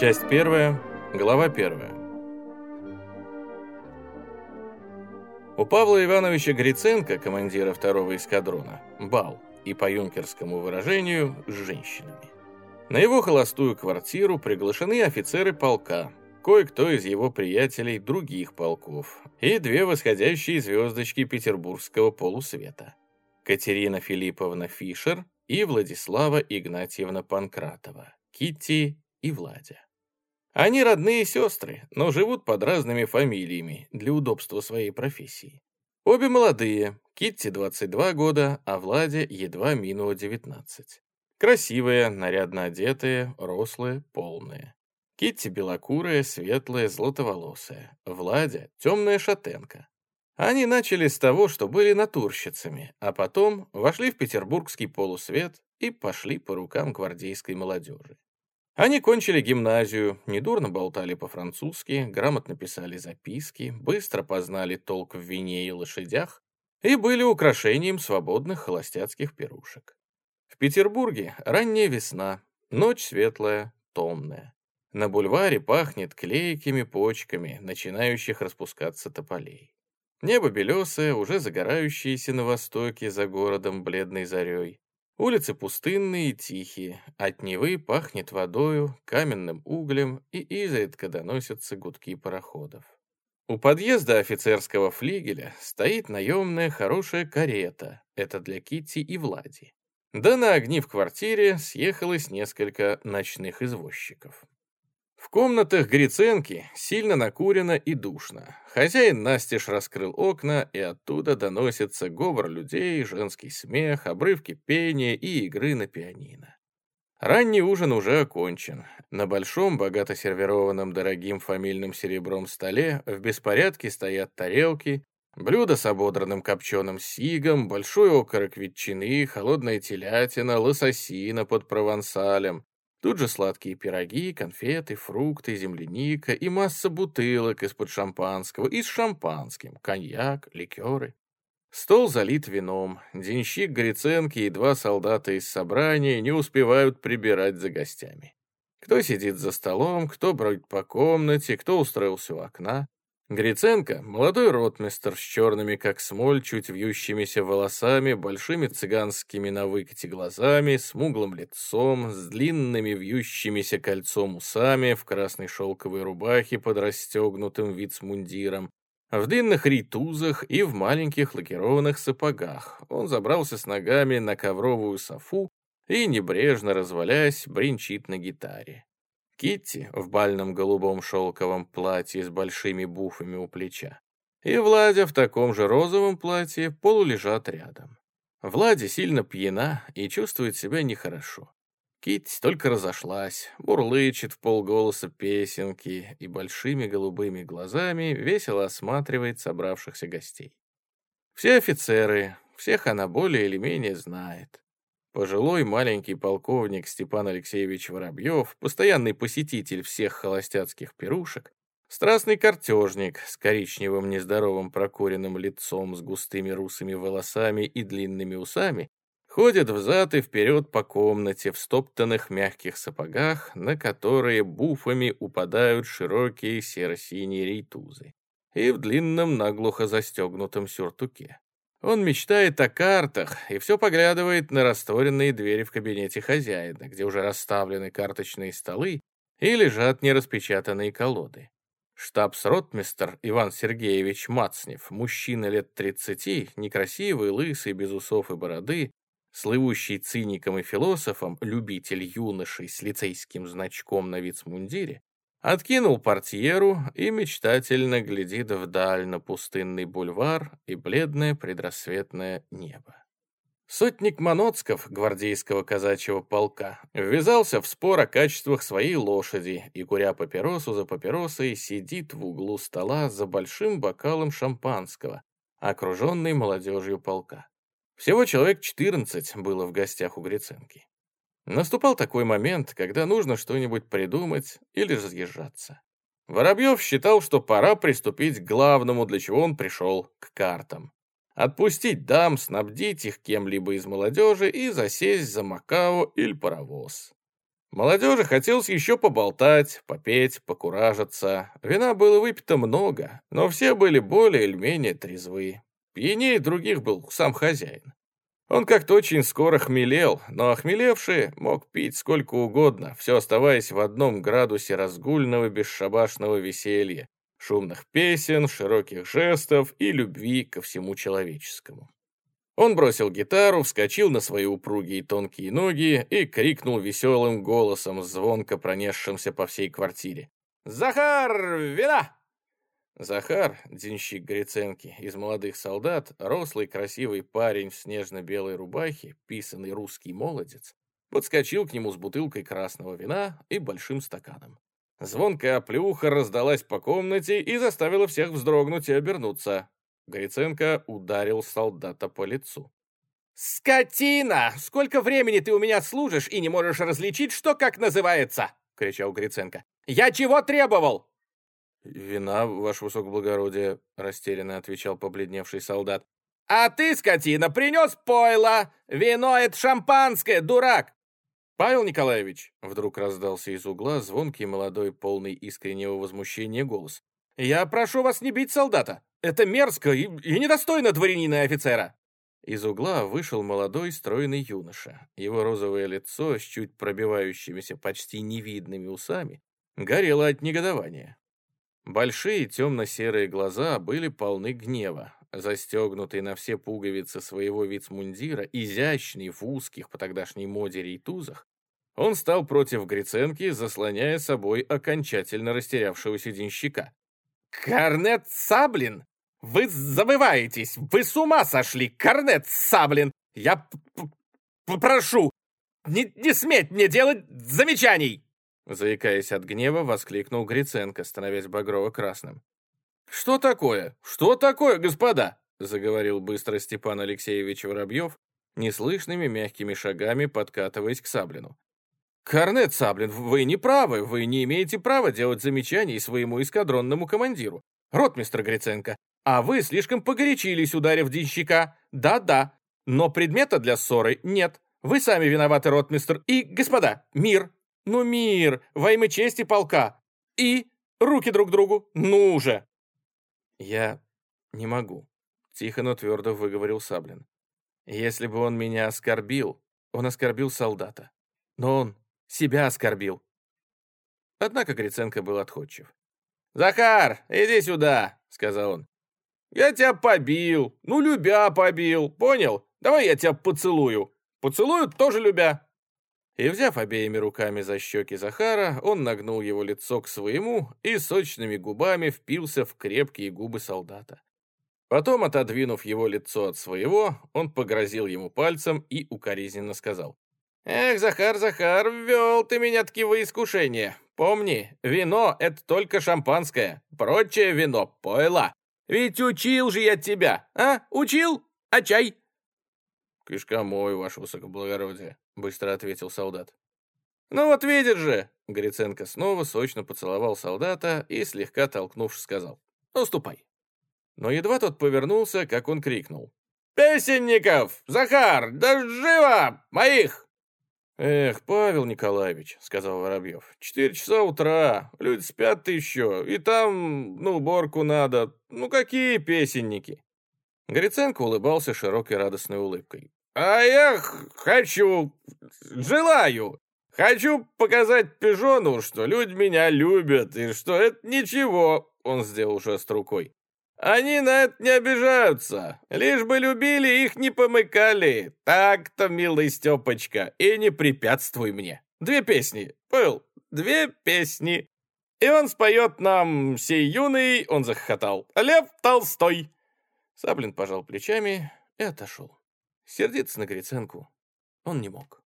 Часть первая, глава первая. У Павла Ивановича Гриценко, командира второго эскадрона, бал, и по юнкерскому выражению, с женщинами. На его холостую квартиру приглашены офицеры полка, кое-кто из его приятелей других полков и две восходящие звездочки петербургского полусвета. Катерина Филипповна Фишер и Владислава Игнатьевна Панкратова, Китти и Владя. Они родные сестры, но живут под разными фамилиями для удобства своей профессии. Обе молодые, Китти 22 года, а Владе едва минуло 19. Красивые, нарядно одетые, рослые, полные. Китти белокурая, светлая, золотоволосая. Владя темная шатенка. Они начали с того, что были натурщицами, а потом вошли в петербургский полусвет и пошли по рукам гвардейской молодежи. Они кончили гимназию, недурно болтали по-французски, грамотно писали записки, быстро познали толк в вине и лошадях и были украшением свободных холостяцких пирушек. В Петербурге ранняя весна, ночь светлая, томная. На бульваре пахнет клейкими почками, начинающих распускаться тополей. Небо белесое, уже загорающееся на востоке за городом бледной зарей. Улицы пустынные и тихие, от Невы пахнет водою, каменным углем и изредка доносятся гудки пароходов. У подъезда офицерского флигеля стоит наемная хорошая карета, это для Китти и Влади. Да на огни в квартире съехалось несколько ночных извозчиков. В комнатах Гриценки сильно накурено и душно. Хозяин настежь раскрыл окна, и оттуда доносится говор людей, женский смех, обрывки пения и игры на пианино. Ранний ужин уже окончен. На большом, богато сервированном дорогим фамильным серебром столе в беспорядке стоят тарелки, блюда с ободранным копченым сигом, большой окорок ветчины, холодная телятина, лососина под провансалем, Тут же сладкие пироги, конфеты, фрукты, земляника и масса бутылок из-под шампанского и с шампанским, коньяк, ликеры. Стол залит вином. Денщик Гриценки и два солдата из собрания не успевают прибирать за гостями. Кто сидит за столом, кто бродит по комнате, кто устроился у окна. Гриценко — молодой ротмистр с черными, как смоль, чуть вьющимися волосами, большими цыганскими на выкате глазами, смуглым лицом, с длинными вьющимися кольцом усами, в красной шелковой рубахе под расстегнутым вицмундиром, в длинных ритузах и в маленьких лакированных сапогах. Он забрался с ногами на ковровую софу и, небрежно развалясь, бренчит на гитаре. Китти в бальном голубом шелковом платье с большими буфами у плеча и Владя в таком же розовом платье полулежат рядом. Владя сильно пьяна и чувствует себя нехорошо. Китти только разошлась, бурлычет в полголоса песенки и большими голубыми глазами весело осматривает собравшихся гостей. Все офицеры, всех она более или менее знает. Пожилой маленький полковник Степан Алексеевич Воробьев, постоянный посетитель всех холостяцких пирушек, страстный картежник с коричневым нездоровым прокуренным лицом, с густыми русыми волосами и длинными усами, ходит взад и вперед по комнате в стоптанных мягких сапогах, на которые буфами упадают широкие серо-синие рейтузы, и в длинном наглухо застегнутом сюртуке. Он мечтает о картах и все поглядывает на растворенные двери в кабинете хозяина, где уже расставлены карточные столы и лежат нераспечатанные колоды. Штабс-ротмистер Иван Сергеевич Мацнев, мужчина лет 30, некрасивый, лысый, без усов и бороды, слывущий циником и философом, любитель юношей с лицейским значком на вицмундире, Откинул портьеру и мечтательно глядит вдаль на пустынный бульвар и бледное предрассветное небо. Сотник Моноцков, гвардейского казачьего полка, ввязался в спор о качествах своей лошади и, куря папиросу за папиросой, сидит в углу стола за большим бокалом шампанского, окруженный молодежью полка. Всего человек 14 было в гостях у Гриценки. Наступал такой момент, когда нужно что-нибудь придумать или разъезжаться. Воробьев считал, что пора приступить к главному, для чего он пришел, к картам. Отпустить дам, снабдить их кем-либо из молодежи и засесть за Макао или паровоз. Молодежи хотелось еще поболтать, попеть, покуражиться. Вина было выпито много, но все были более или менее трезвы. Пьянее других был сам хозяин. Он как-то очень скоро хмелел, но охмелевший мог пить сколько угодно, все оставаясь в одном градусе разгульного бесшабашного веселья, шумных песен, широких жестов и любви ко всему человеческому. Он бросил гитару, вскочил на свои упругие тонкие ноги и крикнул веселым голосом, звонко пронесшимся по всей квартире. «Захар, вина!» Захар, денщик Гриценки, из молодых солдат, рослый красивый парень в снежно-белой рубахе, писанный русский молодец, подскочил к нему с бутылкой красного вина и большим стаканом. Звонкая оплюха раздалась по комнате и заставила всех вздрогнуть и обернуться. Гриценко ударил солдата по лицу. «Скотина! Сколько времени ты у меня служишь и не можешь различить, что как называется?» — кричал Гриценко. «Я чего требовал?» «Вина, ваше высокоблагородие», — растерянно отвечал побледневший солдат. «А ты, скотина, принес пойло! Вино — это шампанское, дурак!» «Павел Николаевич!» — вдруг раздался из угла звонкий молодой, полный искреннего возмущения голос. «Я прошу вас не бить солдата! Это мерзко и, и недостойно дворянина и офицера!» Из угла вышел молодой стройный юноша. Его розовое лицо с чуть пробивающимися почти невидными усами горело от негодования. Большие темно-серые глаза были полны гнева. Застегнутый на все пуговицы своего вицмундира, изящный в узких по тогдашней моде рейтузах, он стал против Гриценки, заслоняя собой окончательно растерявшегося денщика. «Корнет Саблин! Вы забываетесь! Вы с ума сошли! Корнет Саблин! Я прошу! Не, не сметь мне делать замечаний!» Заикаясь от гнева, воскликнул Гриценко, становясь багрово-красным. «Что такое? Что такое, господа?» заговорил быстро Степан Алексеевич Воробьев, неслышными мягкими шагами подкатываясь к Саблину. «Корнет Саблин, вы не правы, вы не имеете права делать замечаний своему эскадронному командиру. Ротмистр Гриценко, а вы слишком погорячились, ударив денщика. Да-да, но предмета для ссоры нет. Вы сами виноваты, ротмистр. И, господа, мир. Ну, мир, во имя чести полка. И руки друг другу. Ну уже. Я не могу. Тихо, но твердо выговорил Саблин. Если бы он меня оскорбил, он оскорбил солдата. Но он себя оскорбил. Однако Гриценко был отходчив. «Захар, иди сюда!» — сказал он. «Я тебя побил, ну, любя побил, понял? Давай я тебя поцелую. Поцелую тоже любя». И, взяв обеими руками за щеки Захара, он нагнул его лицо к своему и сочными губами впился в крепкие губы солдата. Потом, отодвинув его лицо от своего, он погрозил ему пальцем и укоризненно сказал. «Эх, Захар, Захар, ввел ты меня таки во искушение. Помни, вино — это только шампанское, прочее вино — пойло. Ведь учил же я тебя, а? Учил? А чай?» «Кишка мой, ваше высокоблагородие», — быстро ответил солдат. «Ну вот видишь же!» Гриценко снова сочно поцеловал солдата и, слегка толкнувшись, сказал. «Ну, ступай». Но едва тот повернулся, как он крикнул. «Песенников! Захар! Да живо! Моих!» «Эх, Павел Николаевич», — сказал Воробьев, — «четыре часа утра, люди спят еще, и там, ну, уборку надо, ну, какие песенники?» Гриценко улыбался широкой радостной улыбкой. «А я хочу, желаю, хочу показать Пижону, что люди меня любят, и что это ничего», — он сделал жест рукой. Они на это не обижаются. Лишь бы любили, их не помыкали. Так-то, милый Степочка, и не препятствуй мне. Две песни, Пыл, две песни. И он споет нам «Сей юный», он захохотал. «Лев Толстой». Саблин пожал плечами и отошел. Сердиться на Гриценку он не мог.